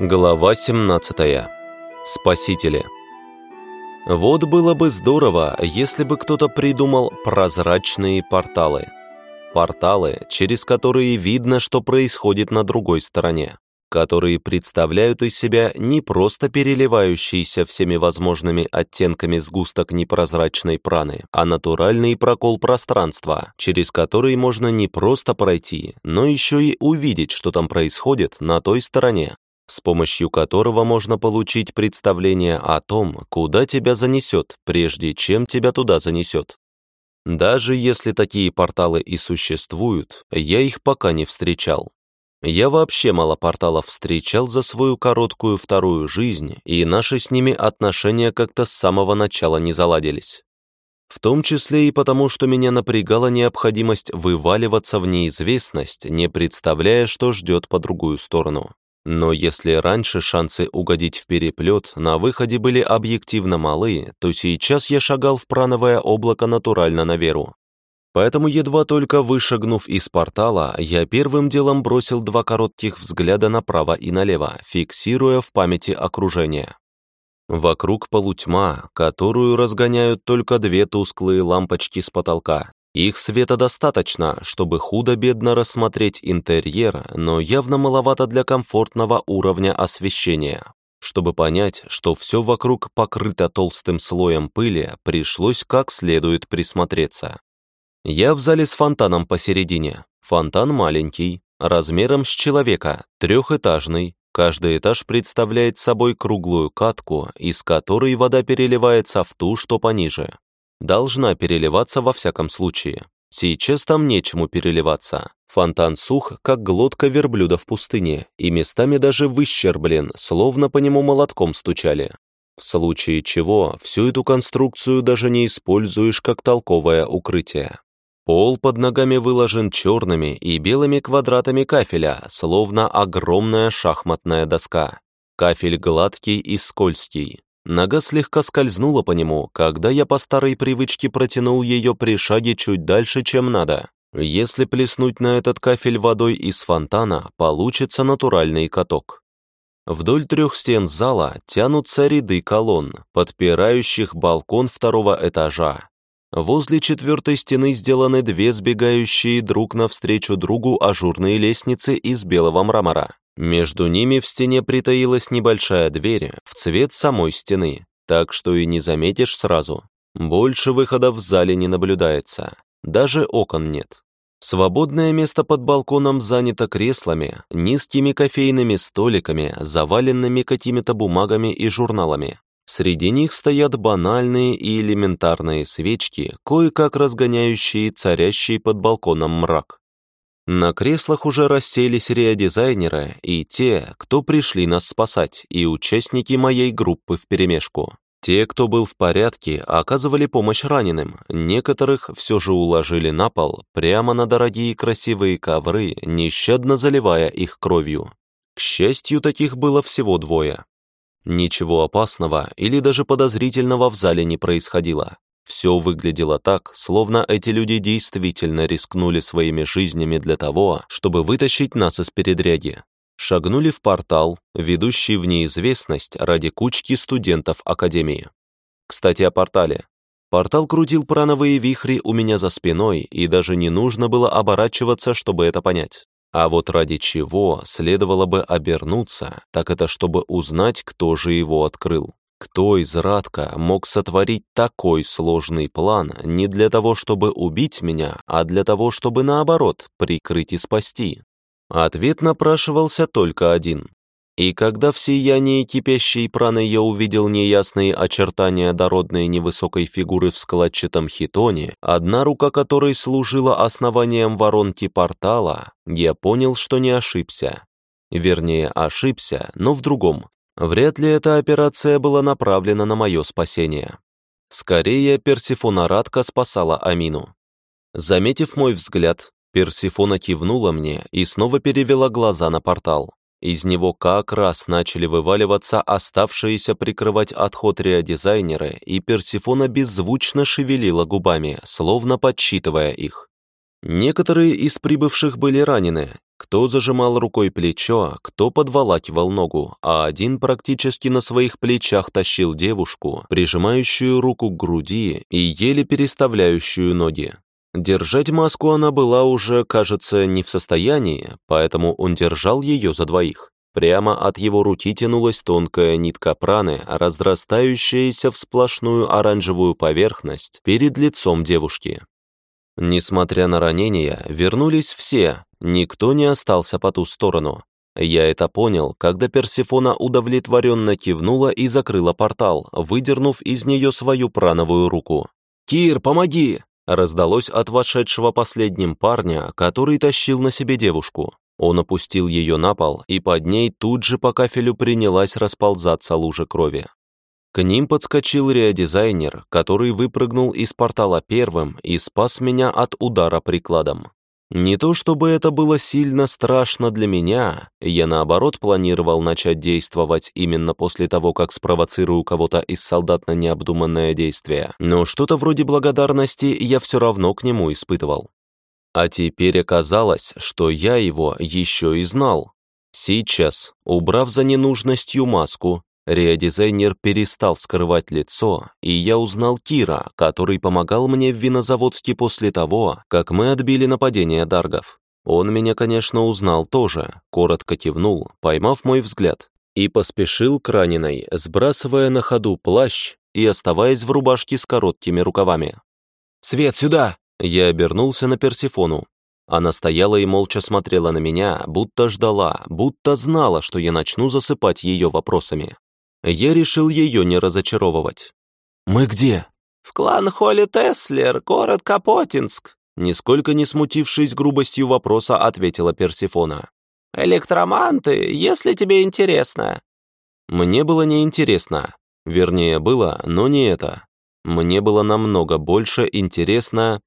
Глава 17. Спасители. Вот было бы здорово, если бы кто-то придумал прозрачные порталы. Порталы, через которые видно, что происходит на другой стороне которые представляют из себя не просто переливающийся всеми возможными оттенками сгусток непрозрачной праны, а натуральный прокол пространства, через который можно не просто пройти, но еще и увидеть, что там происходит на той стороне, с помощью которого можно получить представление о том, куда тебя занесет, прежде чем тебя туда занесет. Даже если такие порталы и существуют, я их пока не встречал. Я вообще мало порталов встречал за свою короткую вторую жизнь, и наши с ними отношения как-то с самого начала не заладились. В том числе и потому, что меня напрягала необходимость вываливаться в неизвестность, не представляя, что ждет по другую сторону. Но если раньше шансы угодить в переплет на выходе были объективно малы, то сейчас я шагал в прановое облако натурально на веру. Поэтому, едва только вышагнув из портала, я первым делом бросил два коротких взгляда направо и налево, фиксируя в памяти окружение. Вокруг полутьма, которую разгоняют только две тусклые лампочки с потолка. Их света достаточно, чтобы худо-бедно рассмотреть интерьер, но явно маловато для комфортного уровня освещения. Чтобы понять, что все вокруг покрыто толстым слоем пыли, пришлось как следует присмотреться. Я в зале с фонтаном посередине. Фонтан маленький, размером с человека, трехэтажный. Каждый этаж представляет собой круглую катку, из которой вода переливается в ту, что пониже. Должна переливаться во всяком случае. Сейчас там нечему переливаться. Фонтан сух, как глотка верблюда в пустыне, и местами даже выщерблен, словно по нему молотком стучали. В случае чего, всю эту конструкцию даже не используешь как толковое укрытие. Пол под ногами выложен черными и белыми квадратами кафеля, словно огромная шахматная доска. Кафель гладкий и скользкий. Нога слегка скользнула по нему, когда я по старой привычке протянул ее при шаге чуть дальше, чем надо. Если плеснуть на этот кафель водой из фонтана, получится натуральный каток. Вдоль трех стен зала тянутся ряды колонн, подпирающих балкон второго этажа, Возле четвертой стены сделаны две сбегающие друг навстречу другу ажурные лестницы из белого мрамора. Между ними в стене притаилась небольшая дверь в цвет самой стены, так что и не заметишь сразу. Больше выходов в зале не наблюдается, даже окон нет. Свободное место под балконом занято креслами, низкими кофейными столиками, заваленными какими-то бумагами и журналами. Среди них стоят банальные и элементарные свечки, кое-как разгоняющие царящий под балконом мрак. На креслах уже расселись реодизайнеры и те, кто пришли нас спасать, и участники моей группы вперемешку. Те, кто был в порядке, оказывали помощь раненым, некоторых все же уложили на пол, прямо на дорогие красивые ковры, нещадно заливая их кровью. К счастью, таких было всего двое. Ничего опасного или даже подозрительного в зале не происходило. Все выглядело так, словно эти люди действительно рискнули своими жизнями для того, чтобы вытащить нас из передряги. Шагнули в портал, ведущий в неизвестность ради кучки студентов Академии. Кстати, о портале. Портал крутил прановые вихри у меня за спиной, и даже не нужно было оборачиваться, чтобы это понять. А вот ради чего следовало бы обернуться, так это чтобы узнать, кто же его открыл. Кто из Радка мог сотворить такой сложный план не для того, чтобы убить меня, а для того, чтобы наоборот прикрыть и спасти? Ответ напрашивался только один. И когда в сиянии кипящей праны я увидел неясные очертания дородной невысокой фигуры в складчатом хитоне, одна рука которой служила основанием воронки портала, я понял, что не ошибся. Вернее, ошибся, но в другом. Вряд ли эта операция была направлена на мое спасение. Скорее, Персифона Радка спасала Амину. Заметив мой взгляд, Персифона кивнула мне и снова перевела глаза на портал. Из него как раз начали вываливаться оставшиеся прикрывать отход реодизайнеры, и Персифона беззвучно шевелила губами, словно подсчитывая их. Некоторые из прибывших были ранены. Кто зажимал рукой плечо, кто подволакивал ногу, а один практически на своих плечах тащил девушку, прижимающую руку к груди и еле переставляющую ноги. Держать маску она была уже, кажется, не в состоянии, поэтому он держал ее за двоих. Прямо от его руки тянулась тонкая нитка праны, разрастающаяся в сплошную оранжевую поверхность перед лицом девушки. Несмотря на ранения, вернулись все, никто не остался по ту сторону. Я это понял, когда Персифона удовлетворенно кивнула и закрыла портал, выдернув из нее свою прановую руку. «Кир, помоги!» Раздалось от вошедшего последним парня, который тащил на себе девушку. Он опустил ее на пол, и под ней тут же по кафелю принялась расползаться лужа крови. К ним подскочил реодизайнер, который выпрыгнул из портала первым и спас меня от удара прикладом. Не то чтобы это было сильно страшно для меня, я наоборот планировал начать действовать именно после того, как спровоцирую кого-то из солдат на необдуманное действие, но что-то вроде благодарности я все равно к нему испытывал. А теперь оказалось, что я его еще и знал. Сейчас, убрав за ненужностью маску, реодизайнер перестал скрывать лицо, и я узнал Кира, который помогал мне в винозаводске после того, как мы отбили нападение даргов. Он меня, конечно, узнал тоже, коротко кивнул, поймав мой взгляд, и поспешил к раненой, сбрасывая на ходу плащ и оставаясь в рубашке с короткими рукавами. «Свет, сюда!» Я обернулся на Персифону. Она стояла и молча смотрела на меня, будто ждала, будто знала, что я начну засыпать ее вопросами. Я решил ее не разочаровывать. «Мы где?» «В клан Холли Теслер, город Капотинск», нисколько не смутившись грубостью вопроса, ответила Персифона. «Электроманты, если тебе интересно». Мне было неинтересно. Вернее, было, но не это. Мне было намного больше интересно,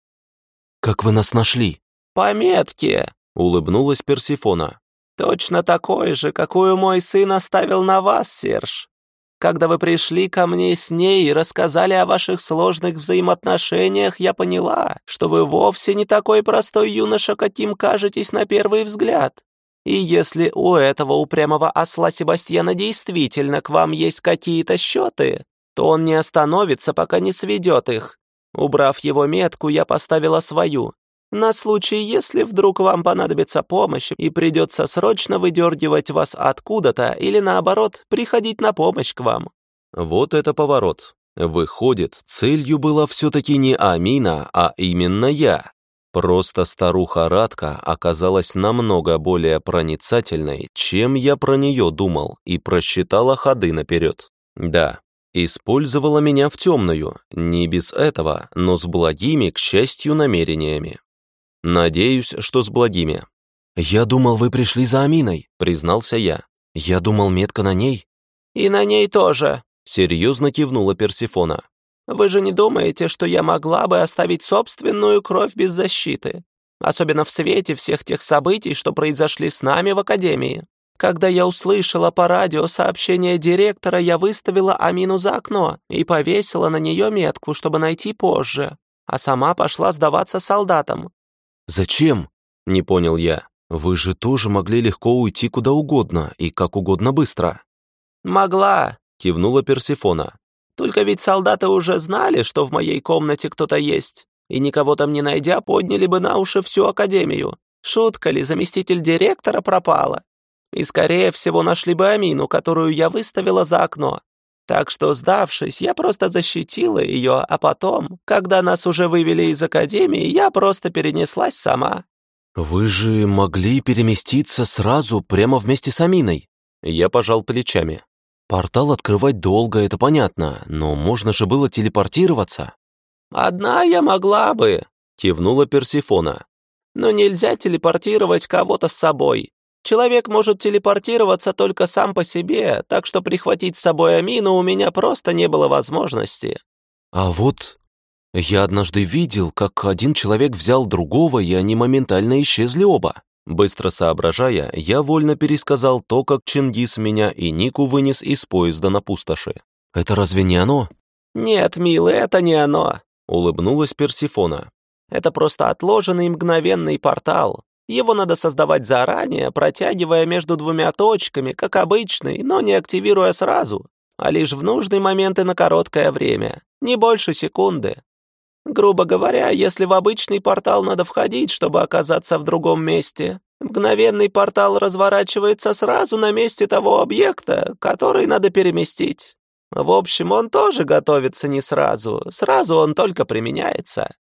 «Как вы нас нашли?» «По метке», — улыбнулась Персифона. «Точно такой же, какую мой сын оставил на вас, Серж. Когда вы пришли ко мне с ней и рассказали о ваших сложных взаимоотношениях, я поняла, что вы вовсе не такой простой юноша, каким кажетесь на первый взгляд. И если у этого упрямого осла Себастьяна действительно к вам есть какие-то счеты, то он не остановится, пока не сведет их. Убрав его метку, я поставила свою. На случай, если вдруг вам понадобится помощь и придется срочно выдергивать вас откуда-то или, наоборот, приходить на помощь к вам. Вот это поворот. Выходит, целью была все-таки не Амина, а именно я. Просто старуха Радка оказалась намного более проницательной, чем я про нее думал, и просчитала ходы наперед. Да, Использовала меня в темную, не без этого, но с благими, к счастью, намерениями. Надеюсь, что с благими. «Я думал, вы пришли за Аминой», — признался я. «Я думал, метка на ней». «И на ней тоже», — серьезно кивнула Персифона. «Вы же не думаете, что я могла бы оставить собственную кровь без защиты? Особенно в свете всех тех событий, что произошли с нами в Академии. Когда я услышала по радио сообщение директора, я выставила Амину за окно и повесила на нее метку, чтобы найти позже, а сама пошла сдаваться солдатам. «Зачем?» — не понял я. «Вы же тоже могли легко уйти куда угодно и как угодно быстро». «Могла», — кивнула Персифона. «Только ведь солдаты уже знали, что в моей комнате кто-то есть, и никого там не найдя, подняли бы на уши всю академию. Шутка ли, заместитель директора пропала? и, скорее всего, нашли бы Амину, которую я выставила за окно. Так что, сдавшись, я просто защитила ее, а потом, когда нас уже вывели из академии, я просто перенеслась сама». «Вы же могли переместиться сразу, прямо вместе с Аминой?» Я пожал плечами. «Портал открывать долго, это понятно, но можно же было телепортироваться». «Одна я могла бы», — кивнула Персифона. «Но нельзя телепортировать кого-то с собой. Человек может телепортироваться только сам по себе, так что прихватить с собой Амину у меня просто не было возможности. А вот я однажды видел, как один человек взял другого, и они моментально исчезли оба. Быстро соображая, я вольно пересказал то, как Чингис меня и Нику вынес из поезда на пустоши. «Это разве не оно?» «Нет, милый, это не оно», — улыбнулась Персифона. Это просто отложенный мгновенный портал. Его надо создавать заранее, протягивая между двумя точками, как обычный, но не активируя сразу, а лишь в нужный момент и на короткое время, не больше секунды. Грубо говоря, если в обычный портал надо входить, чтобы оказаться в другом месте, мгновенный портал разворачивается сразу на месте того объекта, который надо переместить. В общем, он тоже готовится не сразу, сразу он только применяется.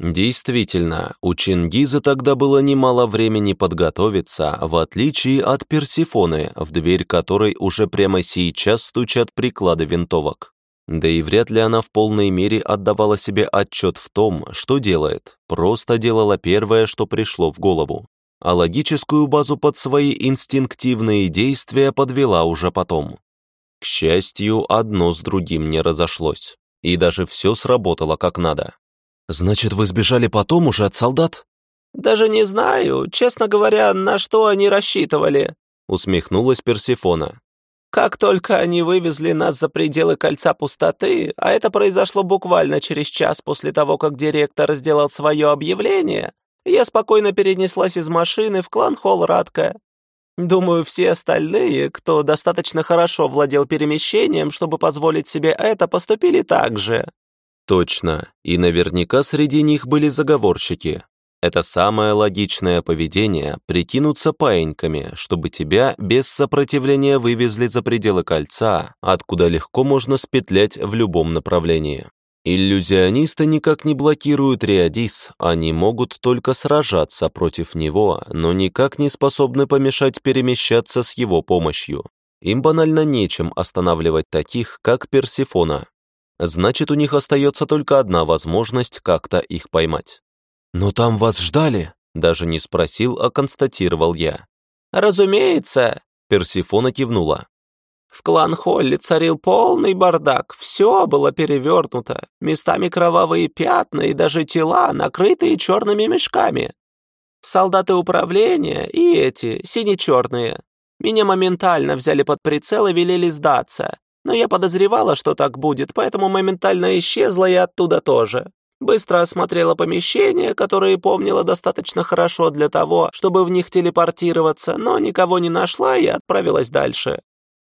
Действительно, у Чингиза тогда было немало времени подготовиться, в отличие от Персифоны, в дверь которой уже прямо сейчас стучат приклады винтовок. Да и вряд ли она в полной мере отдавала себе отчет в том, что делает, просто делала первое, что пришло в голову. А логическую базу под свои инстинктивные действия подвела уже потом. К счастью, одно с другим не разошлось, и даже все сработало как надо. «Значит, вы сбежали потом уже от солдат?» «Даже не знаю, честно говоря, на что они рассчитывали», усмехнулась Персифона. «Как только они вывезли нас за пределы кольца пустоты, а это произошло буквально через час после того, как директор сделал свое объявление, я спокойно перенеслась из машины в клан Холл Радка. Думаю, все остальные, кто достаточно хорошо владел перемещением, чтобы позволить себе это, поступили так же. Точно, и наверняка среди них были заговорщики. Это самое логичное поведение — прикинуться паиньками, чтобы тебя без сопротивления вывезли за пределы кольца, откуда легко можно спетлять в любом направлении. Иллюзионисты никак не блокируют Риадис, они могут только сражаться против него, но никак не способны помешать перемещаться с его помощью. Им банально нечем останавливать таких, как Персифона, Значит, у них остается только одна возможность как-то их поймать. «Но там вас ждали?» Даже не спросил, а констатировал я. «Разумеется!» Персифона кивнула. В клан Холли царил полный бардак, все было перевернуто, местами кровавые пятна и даже тела, накрытые черными мешками. Солдаты управления и эти, сине-черные, меня моментально взяли под прицел и велели сдаться. Но я подозревала, что так будет, поэтому моментально исчезла и оттуда тоже. Быстро осмотрела помещения, которые помнила достаточно хорошо для того, чтобы в них телепортироваться, но никого не нашла и отправилась дальше.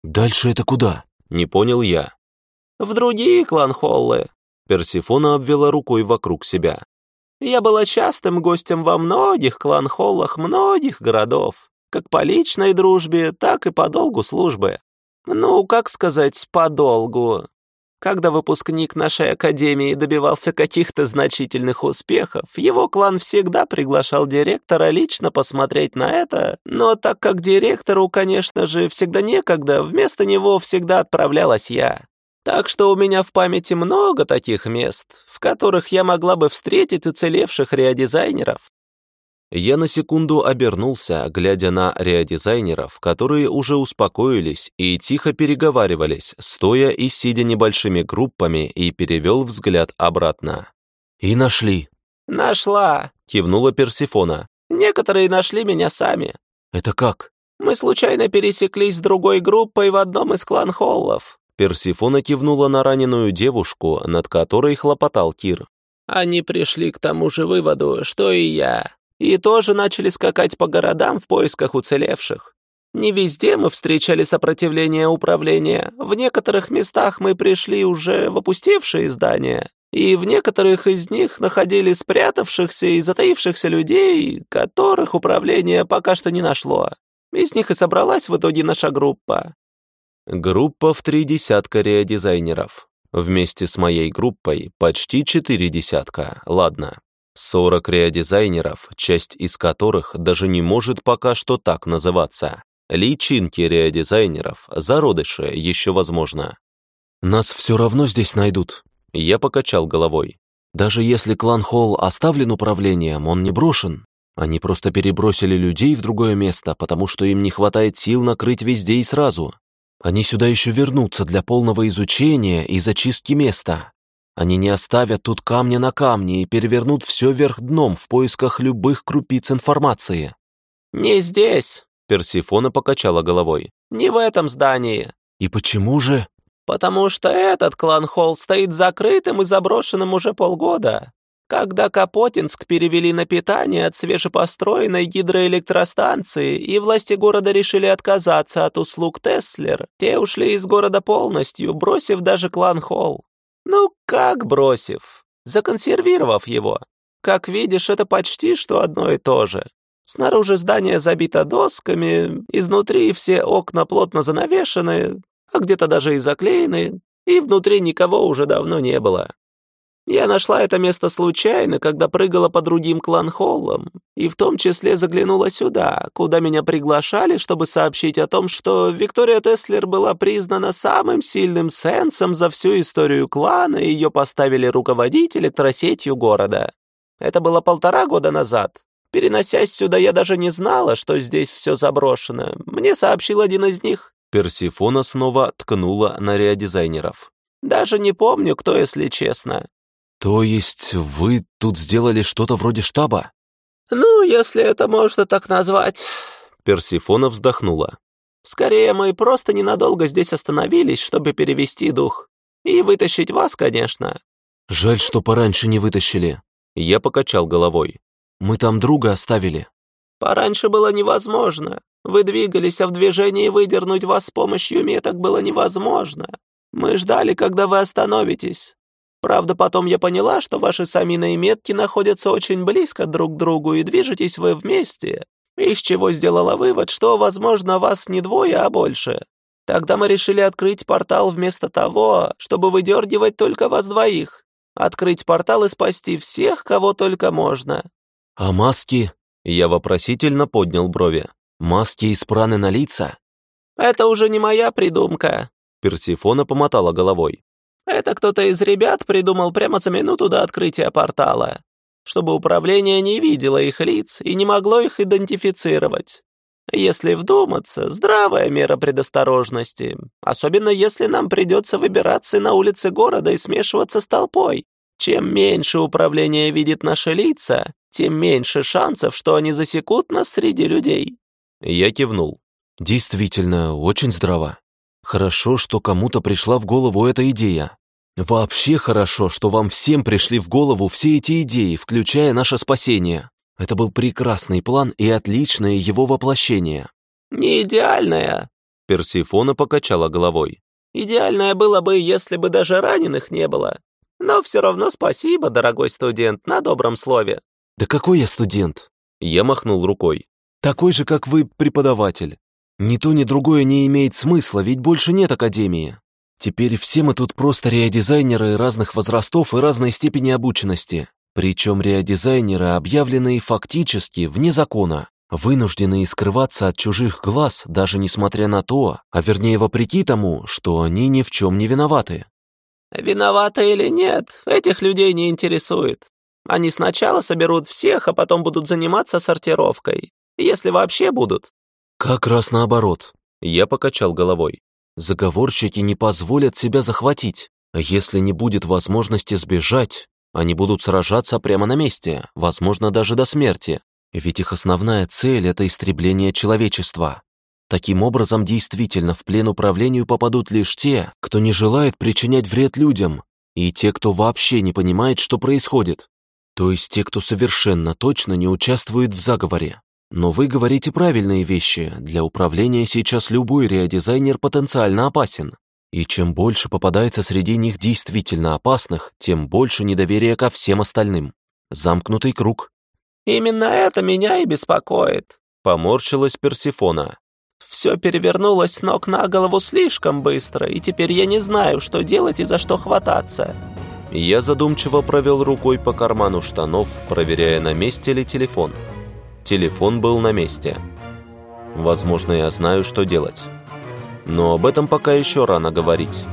«Дальше это куда?» — не понял я. «В другие кланхоллы». Персифона обвела рукой вокруг себя. «Я была частым гостем во многих кланхоллах многих городов, как по личной дружбе, так и по долгу службы. Ну, как сказать, подолгу. Когда выпускник нашей академии добивался каких-то значительных успехов, его клан всегда приглашал директора лично посмотреть на это, но так как директору, конечно же, всегда некогда, вместо него всегда отправлялась я. Так что у меня в памяти много таких мест, в которых я могла бы встретить уцелевших реодизайнеров. Я на секунду обернулся, глядя на реодизайнеров, которые уже успокоились и тихо переговаривались, стоя и сидя небольшими группами, и перевел взгляд обратно. «И нашли». «Нашла», — кивнула Персифона. «Некоторые нашли меня сами». «Это как?» «Мы случайно пересеклись с другой группой в одном из клан-холлов». Персифона кивнула на раненую девушку, над которой хлопотал Кир. «Они пришли к тому же выводу, что и я и тоже начали скакать по городам в поисках уцелевших. Не везде мы встречали сопротивление управления, в некоторых местах мы пришли уже в опустевшие здания, и в некоторых из них находили спрятавшихся и затаившихся людей, которых управление пока что не нашло. Из них и собралась в итоге наша группа. Группа в три десятка реодизайнеров. Вместе с моей группой почти четыре десятка, ладно. 40 реодизайнеров, часть из которых даже не может пока что так называться. Личинки реодизайнеров, зародыши, еще возможно. «Нас все равно здесь найдут», — я покачал головой. «Даже если клан Холл оставлен управлением, он не брошен. Они просто перебросили людей в другое место, потому что им не хватает сил накрыть везде и сразу. Они сюда еще вернутся для полного изучения и зачистки места. Они не оставят тут камня на камне и перевернут все вверх дном в поисках любых крупиц информации. «Не здесь», — Персифона покачала головой. «Не в этом здании». «И почему же?» «Потому что этот клан-холл стоит закрытым и заброшенным уже полгода. Когда Капотинск перевели на питание от свежепостроенной гидроэлектростанции, и власти города решили отказаться от услуг Теслер, те ушли из города полностью, бросив даже клан Холл. Ну, как бросив? Законсервировав его. Как видишь, это почти что одно и то же. Снаружи здание забито досками, изнутри все окна плотно занавешены, а где-то даже и заклеены, и внутри никого уже давно не было. Я нашла это место случайно, когда прыгала по другим кланхоллам, и в том числе заглянула сюда, куда меня приглашали, чтобы сообщить о том, что Виктория Теслер была признана самым сильным сенсом за всю историю клана, и ее поставили руководить электросетью города. Это было полтора года назад. Переносясь сюда, я даже не знала, что здесь все заброшено. Мне сообщил один из них. Персифона снова ткнула на реодизайнеров. Даже не помню, кто, если честно. «То есть вы тут сделали что-то вроде штаба?» «Ну, если это можно так назвать». Персифона вздохнула. «Скорее, мы просто ненадолго здесь остановились, чтобы перевести дух. И вытащить вас, конечно». «Жаль, что пораньше не вытащили». Я покачал головой. «Мы там друга оставили». «Пораньше было невозможно. Вы двигались, а в движении выдернуть вас с помощью меток было невозможно. Мы ждали, когда вы остановитесь. Правда, потом я поняла, что ваши самины и метки находятся очень близко друг к другу и движетесь вы вместе, из чего сделала вывод, что, возможно, вас не двое, а больше. Тогда мы решили открыть портал вместо того, чтобы выдергивать только вас двоих. Открыть портал и спасти всех, кого только можно». «А маски?» Я вопросительно поднял брови. «Маски из праны на лица?» «Это уже не моя придумка», Персифона помотала головой. Это кто-то из ребят придумал прямо за минуту до открытия портала, чтобы управление не видело их лиц и не могло их идентифицировать. Если вдуматься, здравая мера предосторожности, особенно если нам придется выбираться на улицы города и смешиваться с толпой. Чем меньше управление видит наши лица, тем меньше шансов, что они засекут нас среди людей. Я кивнул. Действительно, очень здраво. Хорошо, что кому-то пришла в голову эта идея. Вообще хорошо, что вам всем пришли в голову все эти идеи, включая наше спасение. Это был прекрасный план и отличное его воплощение. Не идеальное. Персифона покачала головой. Идеальное было бы, если бы даже раненых не было. Но все равно спасибо, дорогой студент, на добром слове. Да какой я студент? Я махнул рукой. Такой же, как вы, преподаватель. Ни то, ни другое не имеет смысла, ведь больше нет академии. Теперь все мы тут просто реодизайнеры разных возрастов и разной степени обученности. Причем реодизайнеры, объявленные фактически вне закона, вынужденные скрываться от чужих глаз, даже несмотря на то, а вернее вопреки тому, что они ни в чем не виноваты. Виноваты или нет, этих людей не интересует. Они сначала соберут всех, а потом будут заниматься сортировкой. Если вообще будут. «Как раз наоборот», — я покачал головой. «Заговорщики не позволят себя захватить. Если не будет возможности сбежать, они будут сражаться прямо на месте, возможно, даже до смерти. Ведь их основная цель — это истребление человечества. Таким образом, действительно, в плен управлению попадут лишь те, кто не желает причинять вред людям, и те, кто вообще не понимает, что происходит. То есть те, кто совершенно точно не участвует в заговоре. Но вы говорите правильные вещи. Для управления сейчас любой реодизайнер потенциально опасен. И чем больше попадается среди них действительно опасных, тем больше недоверия ко всем остальным. Замкнутый круг. «Именно это меня и беспокоит», — поморщилась Персифона. «Все перевернулось с ног на голову слишком быстро, и теперь я не знаю, что делать и за что хвататься». Я задумчиво провел рукой по карману штанов, проверяя, на месте ли телефон. Телефон был на месте. Возможно, я знаю, что делать. Но об этом пока еще рано говорить.